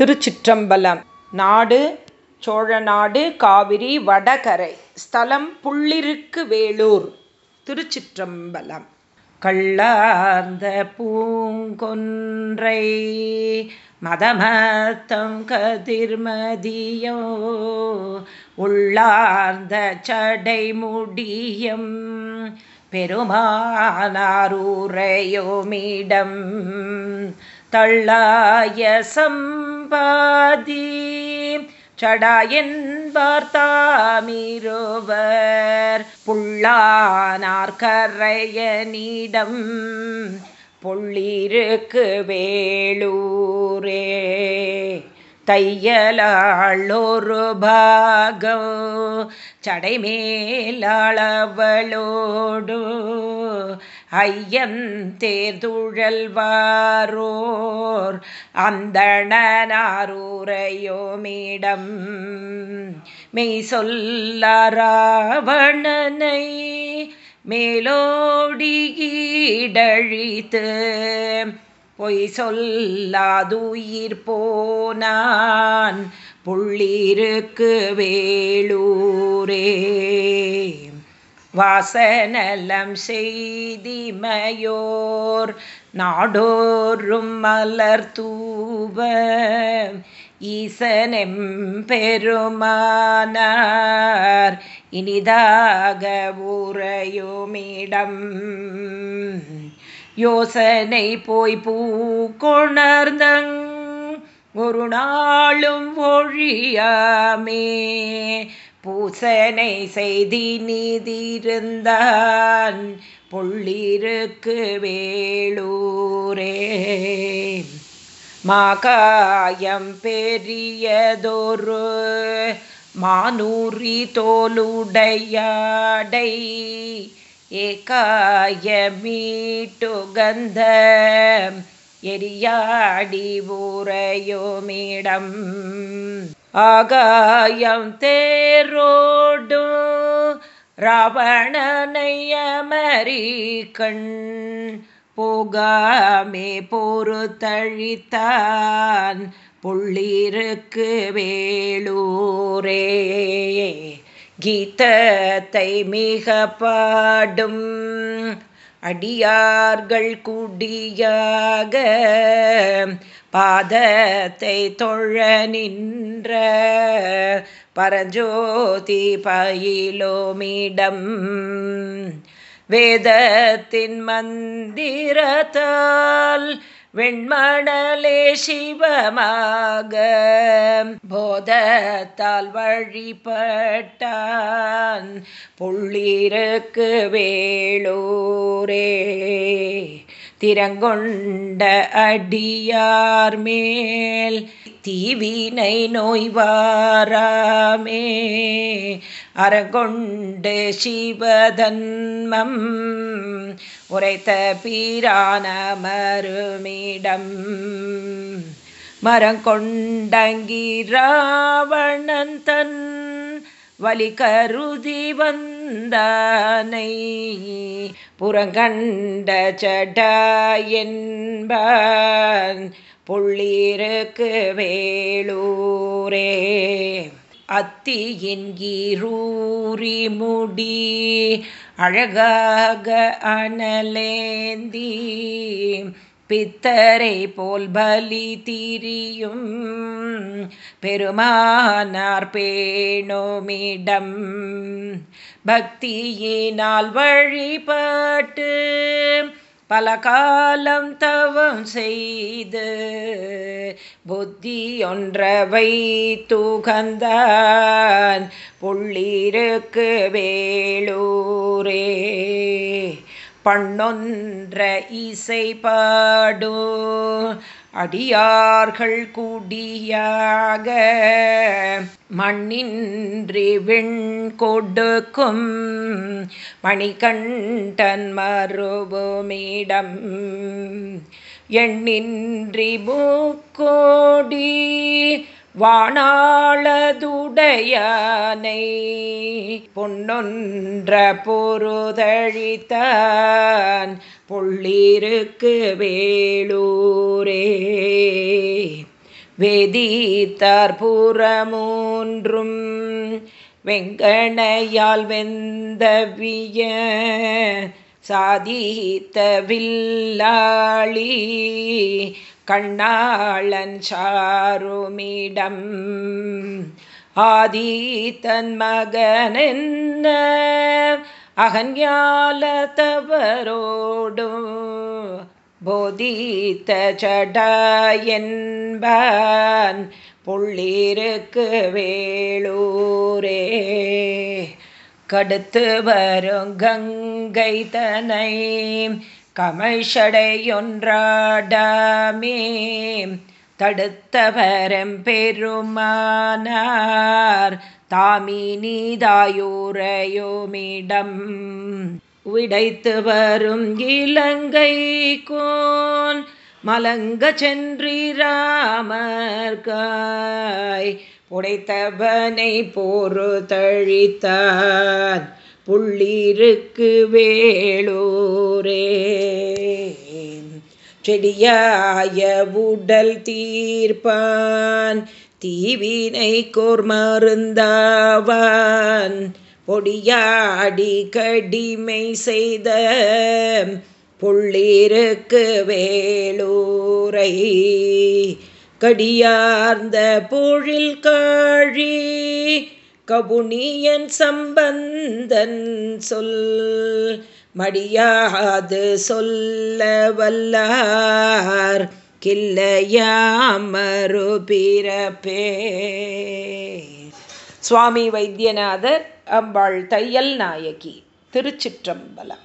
திருச்சிற்றம்பலம். நாடு சோழநாடு காவிரி வடகரை. ஸ்தலம் புள்ளிருக்கு வேலூர். திருச்சிற்றம்பலம். கள்ளார்ந்த பூங்கொன்றை மதமத்தம் கதிர்மதியோ. உள்ளார்ந்த சடைமுடியம் பெருமானாரூரையோமிடம் தள்ளாயசம் சம்பாதி சடாயன்பார் தாமிருவர். புள்ளானார் கரையனிடம். பொள்ளிருக்கு வேளூரே தையலாளொரு பாகம். சடைமேலாளவளோடு ஐயன் தேர்துழல்வாரோர் அந்தணனாரூரையோமிடம் மெய் சொல்லாராவணனை மேலோடியீடழித்து பொய் சொல்லாதுயிர் போனான் புள்ளிருக்கு வேளூரே வாசநலம் செய்திமயோர் நாடோறும் மலர் தூவ ஈசனெம் பெருமானார் இனிதாக உரையுமிடம் யோசனை போய் பூ கொணர்ந்தங் ஒரு நாளும் ஒழியாமே. பூசனை செய்தி நீதிருந்தான் பொள்ளிருக்கு வேளூரே மாகாயம் பெரியதொரு மானூரி தோலுடையாடை ஏகாய மீட்டுகந்த எரியாடி ஊரையோமிடம். ஆகாயம் தேரோடும் ராவணனையமரி கண் போகாமே பொறுத்தழித்தான் புள்ளிருக்கு வேளூரே கீதத்தை மிக பாடும் அடியார்கள் குடியாக பாதத்தை தொழ நின்ற பரஜோதி பயிலோமிடம். வேதத்தின் மந்திரத்தால் வெண்மணலே சிவமாக போதத்தால் வழிபட்டான் புள்ளிருக்கு வேளூரே திறங்கொண்ட அடியார் மேல் தீவினை நோய்வாராமே. அரகொண்டு சிவதன்மம் உரைத்த பீரான மருமிடம். மரங்கொண்டங்கி ராவணன் தன் வலி கருதி வந்தானை புறங்கண்ட சடா என்பான் புள்ளிருக்கு வேளூரே அத்தியின் கீரூரி முடி அழகாக அனலேந்தி. பித்தரை போல் பலி திரியும் பெருமானார் பேணோமிடம். பக்தியினால் வழிபாட்டு பல காலம் தவம் செய்து புத்தி ஒன்றவை தூகந்தான் புள்ளிருக்கு வேளூரே பண்ணொன்ற இசை பாடோ அடியார்கள் குடியாக மண்ணின்றி விண் கொடுக்கும் மணிகண்டன் மறுபுமிடம் எண்ணின்றி மூக்கோடி வாணாளதுடையானை பொன்னொன்ற பொருதழித்தான். பொள்ளிருக்கு வேளூரே வேதித்தார் புறமூன்றும் வெங்கணையால் வெந்தவிய சாதித்த வில்லாளி கண்ணாளன் சாருமிடம் ஆதித்தன் மகனென்ன அகன்யால தவரோடும் போதித்த சடாயன்பன் புள்ளிருக்கு வேளூரே. கடுத்து வரும் கங்கை தனை கமைஷடையொன்றாடாமே தடுத்தவரம் பெருமானார் தாமி நீதாயூரையோமிடம் உடைத்து வரும் இலங்கை கோன். மலங்க சென்றிராமர்காய் புடைத்தவனை போரு தழித்தான். புள்ளிருக்கு வேளூரே செடியாய உடல் தீர்ப்பான். தீவினை கோர் மருந்தாவான். பொடியாடி கடிமை செய்த புள்ளிருக்கு வேலூரை கடியார்ந்த பொழில் காழி கபுனியன் சம்பந்தன் சொல் மடியாது சொல்ல வல்லார் கில்லையாமரு பிறப்பே. சுவாமி வைத்தியநாதர் அம்பாள் தையல் நாயகி திருச்சிற்றம்பலம்.